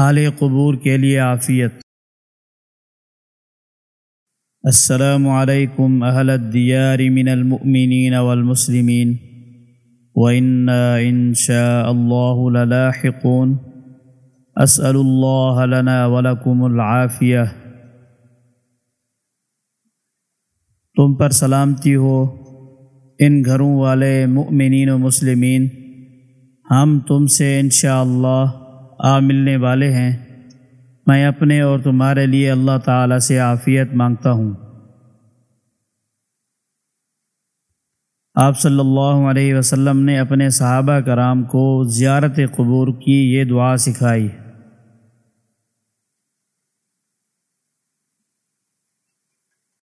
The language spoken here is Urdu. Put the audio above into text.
اعلی قبور کے لیے عافیت۔ السلام علیکم اہل الدیار من المؤمنین والمسلمین۔ وإنا إن شاء الله للاحقون۔ أسأل الله لنا ولكم العافية تم پر سلامتی ہو۔ ان گھروں والے مؤمنین و مسلمین، ہم تم سے انشاءاللہ اللہ آ ملنے والے ہیں۔ میں اپنے اور تمہارے لیے اللہ تعالی سے عافیت مانگتا ہوں۔ آپ صلی اللہ علیہ وسلم نے اپنے صحابہ کرام کو زیارت قبور کی یہ دعا سکھائی۔